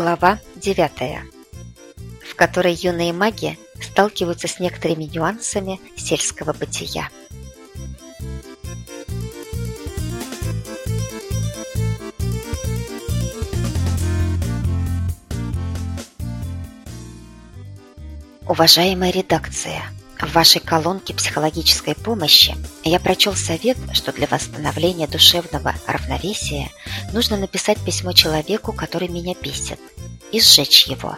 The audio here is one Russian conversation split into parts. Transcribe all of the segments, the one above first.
Глава 9, в которой юные маги сталкиваются с некоторыми нюансами сельского бытия. Уважаемая редакция, в вашей колонке психологической помощи я прочел совет, что для восстановления душевного равновесия нужно написать письмо человеку, который меня бесит, и сжечь его.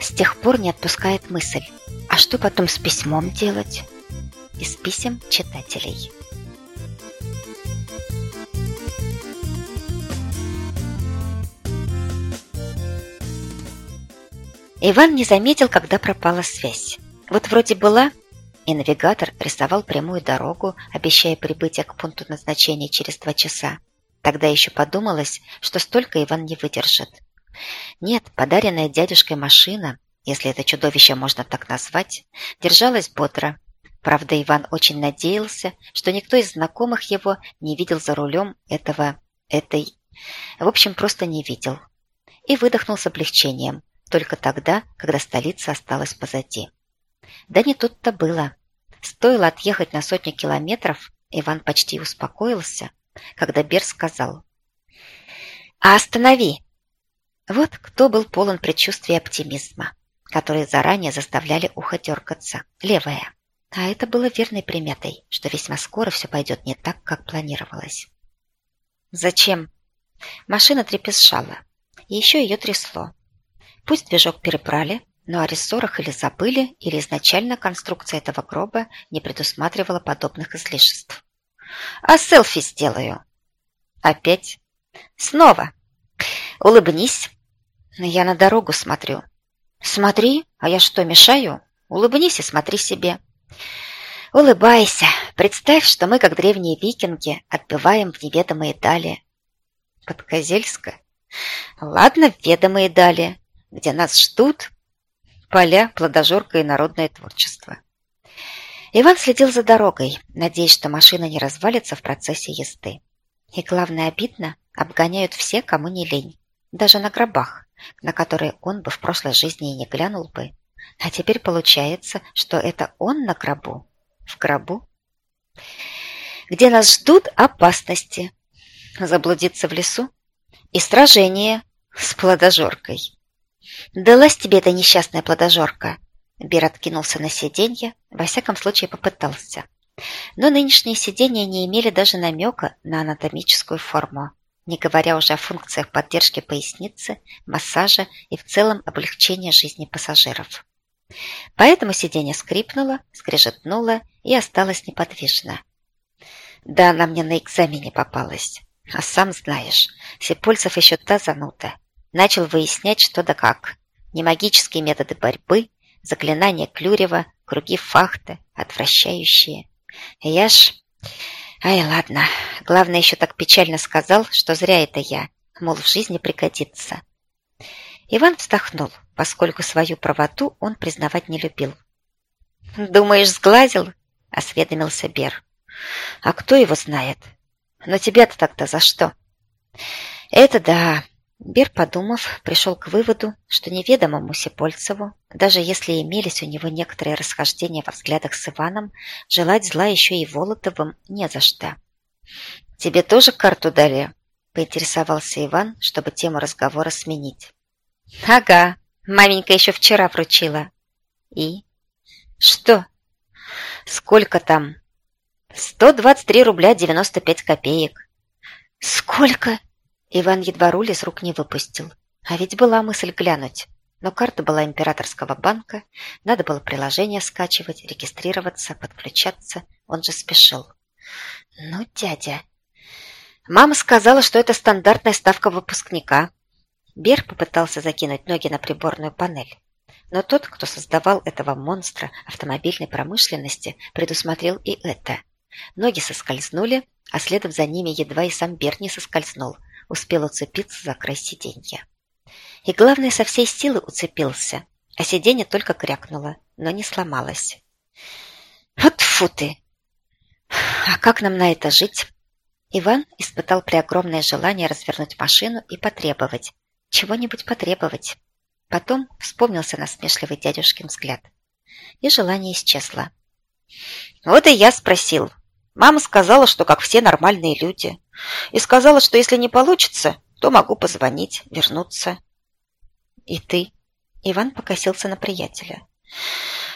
С тех пор не отпускает мысль, а что потом с письмом делать? Из писем читателей. Иван не заметил, когда пропала связь. Вот вроде была, и навигатор рисовал прямую дорогу, обещая прибытие к пункту назначения через два часа. Тогда еще подумалось, что столько Иван не выдержит. Нет, подаренная дядюшкой машина, если это чудовище можно так назвать, держалась бодро. Правда, Иван очень надеялся, что никто из знакомых его не видел за рулем этого... этой... В общем, просто не видел. И выдохнул с облегчением, только тогда, когда столица осталась позади. Да не тут-то было. Стоило отъехать на сотню километров, Иван почти успокоился, когда Бер сказал «А останови!» Вот кто был полон предчувствия оптимизма, которые заранее заставляли ухо дергаться, левое. А это было верной приметой, что весьма скоро все пойдет не так, как планировалось. Зачем? Машина трепещала, и еще ее трясло. Пусть движок перебрали, но о рессорах или забыли, или изначально конструкция этого гроба не предусматривала подобных излишеств. «А селфи сделаю!» «Опять?» «Снова!» «Улыбнись!» «Я на дорогу смотрю». «Смотри, а я что, мешаю?» «Улыбнись и смотри себе». «Улыбайся! Представь, что мы, как древние викинги, отбываем в неведомые дали». «Подкозельска?» «Ладно, в ведомые дали, где нас ждут поля, плодожорка и народное творчество. Иван следил за дорогой, надеясь, что машина не развалится в процессе езды. И главное обидно, обгоняют все, кому не лень. Даже на гробах, на которые он бы в прошлой жизни и не глянул бы. А теперь получается, что это он на гробу. В гробу? Где нас ждут опасности. Заблудиться в лесу и сражение с плодожоркой. «Далась тебе эта несчастная плодожорка!» Бер откинулся на сиденье, во всяком случае попытался. Но нынешние сиденья не имели даже намека на анатомическую форму, не говоря уже о функциях поддержки поясницы, массажа и в целом облегчения жизни пассажиров. Поэтому сиденье скрипнуло, скрежетнуло и осталось неподвижно. Да, она мне на экзамене попалась. А сам знаешь, Сепольцев еще та зануда. Начал выяснять, что да как. Не магические методы борьбы, заклинания Клюрева, круги фахты, отвращающие. Я ж... Ай, ладно. Главное, еще так печально сказал, что зря это я. Мол, в жизни пригодится. Иван вздохнул, поскольку свою правоту он признавать не любил. «Думаешь, сглазил?» – осведомился Бер. «А кто его знает? Но тебя-то так-то за что?» «Это да, Бер, подумав, пришел к выводу, что неведомому Сепольцеву, даже если имелись у него некоторые расхождения во взглядах с Иваном, желать зла еще и Волотовым не за что. «Тебе тоже карту дали?» – поинтересовался Иван, чтобы тему разговора сменить. «Ага, маменька еще вчера вручила». «И?» «Что?» «Сколько там?» «Сто двадцать три рубля девяносто пять копеек». «Сколько?» Иван едва руль из рук не выпустил. А ведь была мысль глянуть. Но карта была императорского банка, надо было приложение скачивать, регистрироваться, подключаться. Он же спешил. Ну, дядя... Мама сказала, что это стандартная ставка выпускника. Бер попытался закинуть ноги на приборную панель. Но тот, кто создавал этого монстра автомобильной промышленности, предусмотрел и это. Ноги соскользнули, а следом за ними едва и сам Бер не соскользнул, успел уцепиться за край сиденья. И главное, со всей силы уцепился, а сиденье только крякнуло, но не сломалось. Вот фу ты! А как нам на это жить? Иван испытал преогромное желание развернуть машину и потребовать. чего-нибудь потребовать. Потом вспомнился насмешливый дядюшкин взгляд. И желание исчезло. Вот и я спросил. Мама сказала, что как все нормальные люди. И сказала, что если не получится, то могу позвонить, вернуться. И ты? Иван покосился на приятеля.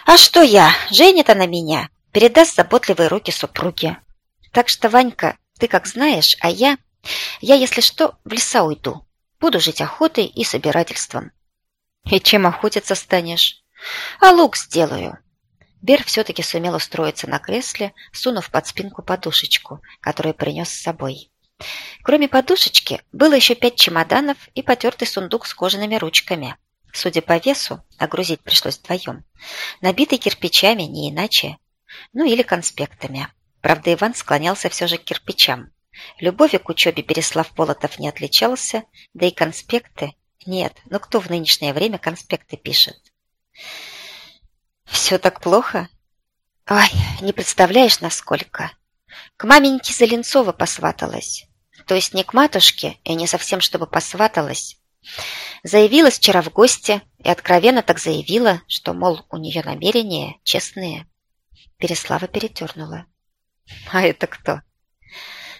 А что я? Женит она меня. Передаст заботливые руки супруге. Так что, Ванька, ты как знаешь, а я... Я, если что, в леса уйду. Буду жить охотой и собирательством. И чем охотиться станешь? А лук сделаю. Бер все-таки сумел устроиться на кресле, сунув под спинку подушечку, которую принес с собой. Кроме подушечки, было еще пять чемоданов и потертый сундук с кожаными ручками. Судя по весу, нагрузить пришлось вдвоем. Набитый кирпичами, не иначе. Ну или конспектами. Правда, Иван склонялся все же к кирпичам. Любовью к учебе Береслав Болотов не отличался, да и конспекты... Нет, ну кто в нынешнее время конспекты пишет? Все так плохо? Ой, не представляешь, насколько. К маменьке Заленцова посваталась. То есть не к матушке, и не совсем чтобы посваталась. Заявилась вчера в гости и откровенно так заявила, что, мол, у нее намерения честные. Переслава перетернула. А это кто?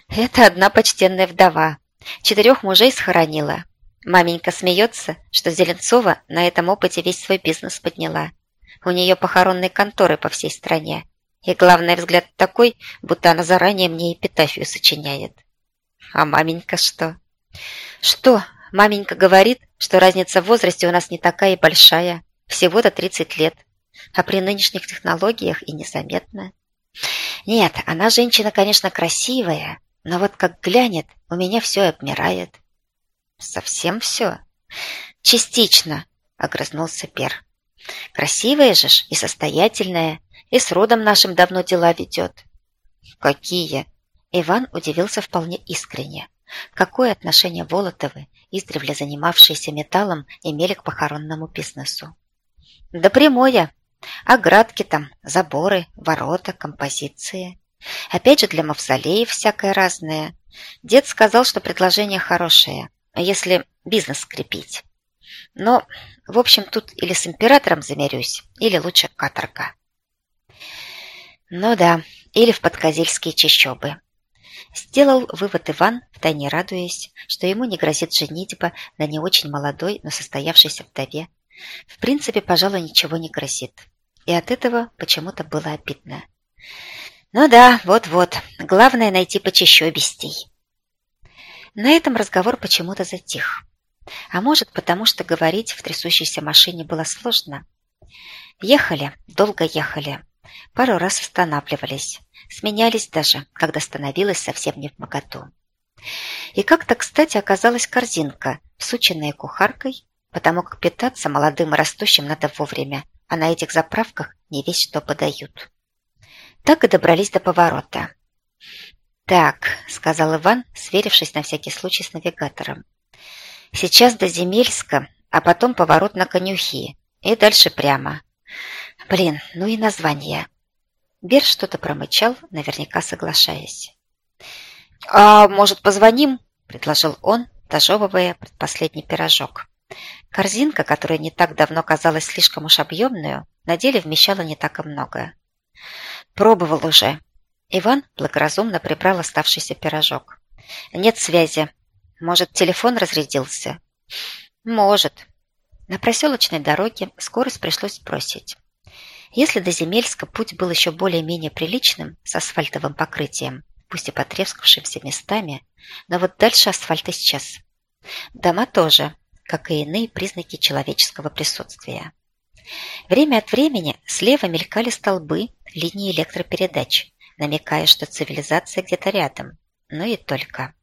Это одна почтенная вдова. Четырех мужей схоронила. Маменька смеется, что Зеленцова на этом опыте весь свой бизнес подняла. У нее похоронные конторы по всей стране. И главный взгляд такой, будто она заранее мне эпитафию сочиняет. А маменька что? Что? Маменька говорит, что разница в возрасте у нас не такая и большая. Всего-то 30 лет. А при нынешних технологиях и незаметно. Нет, она женщина, конечно, красивая, но вот как глянет, у меня все обмирает. Совсем все? Частично, огрызнулся Пер. Красивая же ж и состоятельная, и с родом нашим давно дела ведет. Какие? Иван удивился вполне искренне. Какое отношение Волотовы, издревле занимавшиеся металлом, имели к похоронному бизнесу? Да прямое. Оградки там, заборы, ворота, композиции. Опять же для мавзолеев всякое разное. Дед сказал, что предложение хорошее, если бизнес скрепить. Но, в общем, тут или с императором замерюсь, или лучше каторга. Ну да, или в подкозельские чащобы. Сделал вывод Иван, втайне радуясь, что ему не грозит женитьба на не очень молодой, но состоявшейся вдове. В принципе, пожалуй, ничего не грозит. И от этого почему-то было обидно. Ну да, вот-вот. Главное найти почищобистей. На этом разговор почему-то затих. А может, потому что говорить в трясущейся машине было сложно. Ехали, долго ехали. Пару раз останавливались. Сменялись даже, когда становилось совсем не в моготу. И как-то, кстати, оказалась корзинка, всученная кухаркой, потому как питаться молодым и растущим надо вовремя, а на этих заправках не весь что подают. Так и добрались до поворота. «Так», — сказал Иван, сверившись на всякий случай с навигатором. «Сейчас до Земельска, а потом поворот на конюхи. И дальше прямо. Блин, ну и название». Бер что-то промычал, наверняка соглашаясь. «А может, позвоним?» – предложил он, дожевывая предпоследний пирожок. Корзинка, которая не так давно казалась слишком уж объемную, на деле вмещала не так и много. Пробовал уже. Иван благоразумно прибрал оставшийся пирожок. Нет связи. Может, телефон разрядился? Может. На проселочной дороге скорость пришлось сбросить. Если до Земельска путь был еще более-менее приличным, с асфальтовым покрытием, пусть и потрескавшимся местами, но вот дальше асфальт исчез. Дома тоже, как и иные признаки человеческого присутствия. Время от времени слева мелькали столбы линии электропередач, намекая, что цивилизация где-то рядом. Ну и только.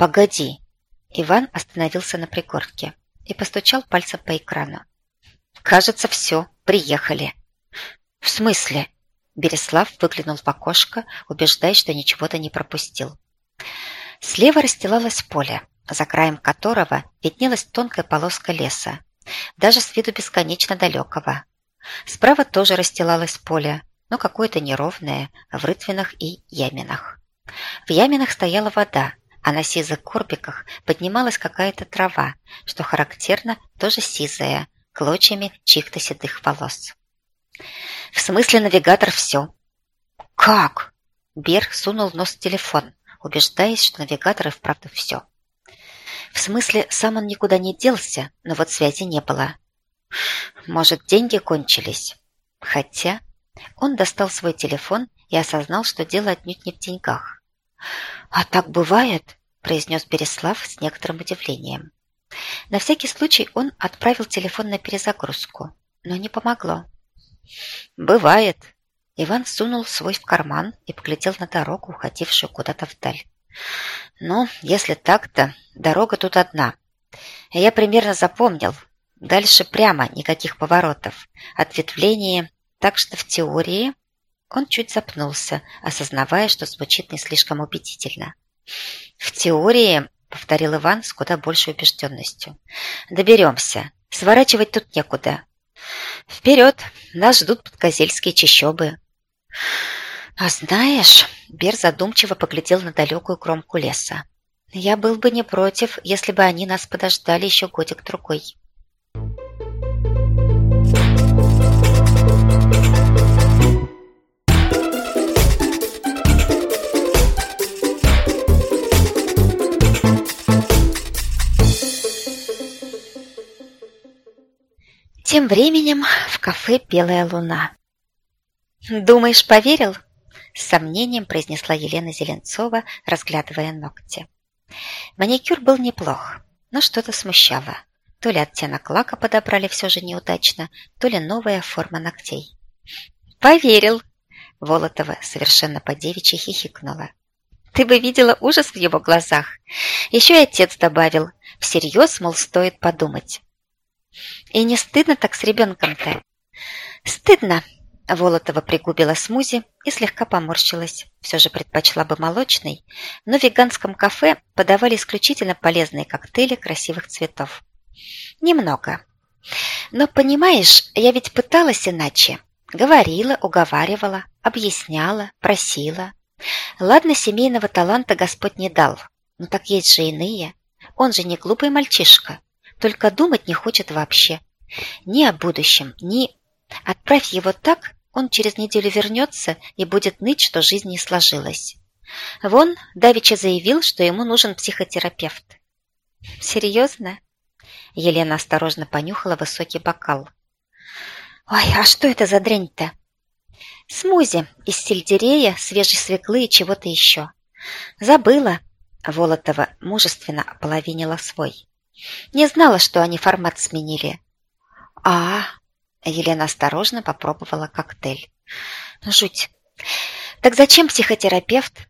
«Погоди!» Иван остановился на пригорке и постучал пальцем по экрану. «Кажется, все, приехали». «В смысле?» Береслав выглянул в окошко, убеждаясь, что ничего-то не пропустил. Слева расстилалось поле, за краем которого виднелась тонкая полоска леса, даже с виду бесконечно далекого. Справа тоже расстилалось поле, но какое-то неровное, в рытвинах и яминах. В яминах стояла вода, а на сизых корпиках поднималась какая-то трава, что характерно тоже сизая, клочьями чьих-то седых волос. «В смысле навигатор все?» «Как?» Бер сунул нос в телефон, убеждаясь, что навигатор и вправду все. В смысле, сам он никуда не делся, но вот связи не было. Может, деньги кончились? Хотя он достал свой телефон и осознал, что дело отнюдь не в деньгах. «А так бывает?» – произнес Береслав с некоторым удивлением. На всякий случай он отправил телефон на перезагрузку, но не помогло. «Бывает». Иван сунул свой в карман и поглядел на дорогу, уходившую куда-то вдаль. «Ну, если так-то, дорога тут одна. Я примерно запомнил. Дальше прямо, никаких поворотов. Ответвление, так что в теории...» Он чуть запнулся, осознавая, что звучит не слишком убедительно. «В теории — повторил Иван с куда большей убежденностью. «Доберемся. Сворачивать тут некуда. Вперед! Нас ждут подкозельские чащобы». «А знаешь...» — Бер задумчиво поглядел на далекую кромку леса. «Я был бы не против, если бы они нас подождали еще годик-другой». Тем временем в кафе «Белая луна». «Думаешь, поверил?» С сомнением произнесла Елена Зеленцова, разглядывая ногти. Маникюр был неплох, но что-то смущало. То ли оттенок лака подобрали все же неудачно, то ли новая форма ногтей. «Поверил!» Волотова совершенно по-девичьи хихикнула. «Ты бы видела ужас в его глазах!» Еще и отец добавил. «Всерьез, мол, стоит подумать». И не стыдно так с ребенком-то? Стыдно. Волотова пригубила смузи и слегка поморщилась. Все же предпочла бы молочный, но в веганском кафе подавали исключительно полезные коктейли красивых цветов. Немного. Но, понимаешь, я ведь пыталась иначе. Говорила, уговаривала, объясняла, просила. Ладно, семейного таланта Господь не дал, но так есть же иные. Он же не глупый мальчишка. Только думать не хочет вообще. Ни о будущем, ни... Отправь его так, он через неделю вернется и будет ныть, что жизнь не сложилась. Вон, Давича заявил, что ему нужен психотерапевт. Серьезно? Елена осторожно понюхала высокий бокал. Ой, а что это за дрянь-то? Смузи из сельдерея, свежей свеклы и чего-то еще. Забыла. Волотова мужественно ополовинила свой. Не знала, что они формат сменили. А, Елена осторожно попробовала коктейль. Ну, жуть. Так зачем психотерапевт?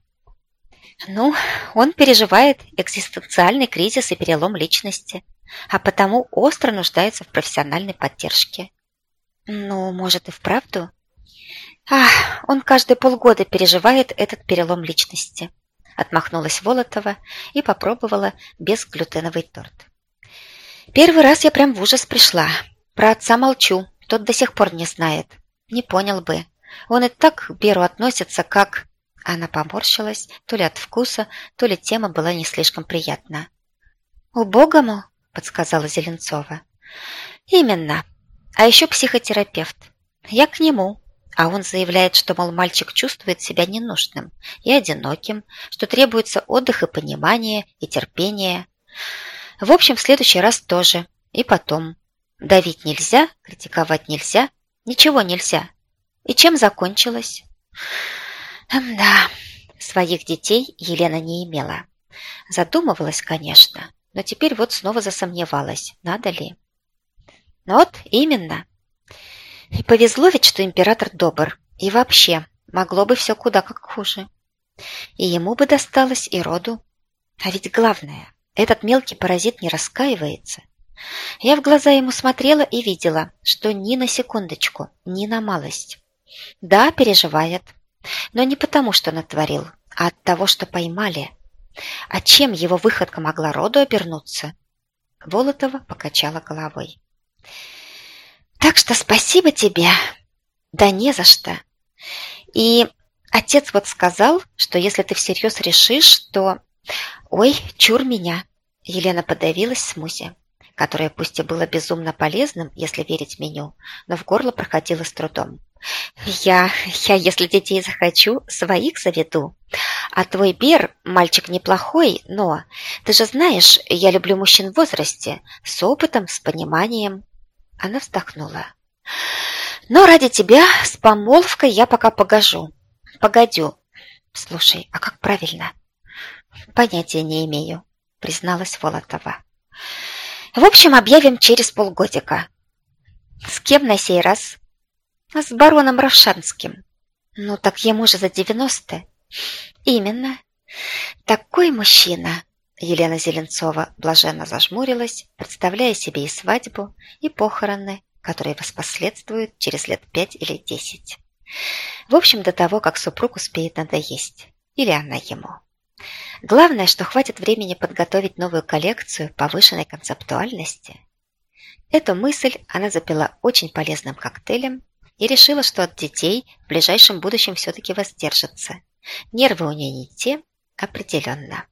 Ну, он переживает экзистенциальный кризис и перелом личности, а потому остро нуждается в профессиональной поддержке. Ну, может и вправду? Ах, он каждые полгода переживает этот перелом личности. Отмахнулась Волотова и попробовала безглютеновый торт. Первый раз я прям в ужас пришла. Про отца молчу, тот до сих пор не знает. Не понял бы. Он и так к Беру относится, как... Она поморщилась, то ли от вкуса, то ли тема была не слишком приятна. «Убогому?» – подсказала Зеленцова. «Именно. А еще психотерапевт. Я к нему. А он заявляет, что, мол, мальчик чувствует себя ненужным и одиноким, что требуется отдых и понимание, и терпение. В общем, в следующий раз тоже. И потом. Давить нельзя, критиковать нельзя, ничего нельзя. И чем закончилось? Да, своих детей Елена не имела. Задумывалась, конечно, но теперь вот снова засомневалась, надо ли. Ну вот, именно. И повезло ведь, что император добр. И вообще, могло бы все куда как хуже. И ему бы досталось, и роду. А ведь главное, этот мелкий паразит не раскаивается. Я в глаза ему смотрела и видела, что ни на секундочку, ни на малость. Да, переживает, но не потому, что натворил, а от того, что поймали. А чем его выходка могла роду обернуться? Волотова покачала головой. Так что спасибо тебе. Да не за что. И отец вот сказал, что если ты всерьез решишь, то Ой, чур меня. Елена подавилась смузи, которое пусть и было безумно полезным, если верить меню, но в горло проходило с трудом. Я, я, если детей захочу, своих заведу. А твой Бер мальчик неплохой, но... Ты же знаешь, я люблю мужчин в возрасте, с опытом, с пониманием. Она вздохнула. Но ради тебя с помолвкой я пока погожу. Погодю. Слушай, а как правильно? Понятия не имею, призналась Волотова. В общем, объявим через полгодика. С кем на сей раз? С бароном Равшанским. Ну так ему же за девяносто. Именно. Такой мужчина. Елена Зеленцова блаженно зажмурилась, представляя себе и свадьбу, и похороны, которые воспоследствуют через лет пять или десять. В общем, до того, как супруг успеет надоесть. Или она ему. Главное, что хватит времени подготовить новую коллекцию повышенной концептуальности. Эту мысль она запила очень полезным коктейлем и решила, что от детей в ближайшем будущем все-таки воздержится. Нервы у нее не те, определенно.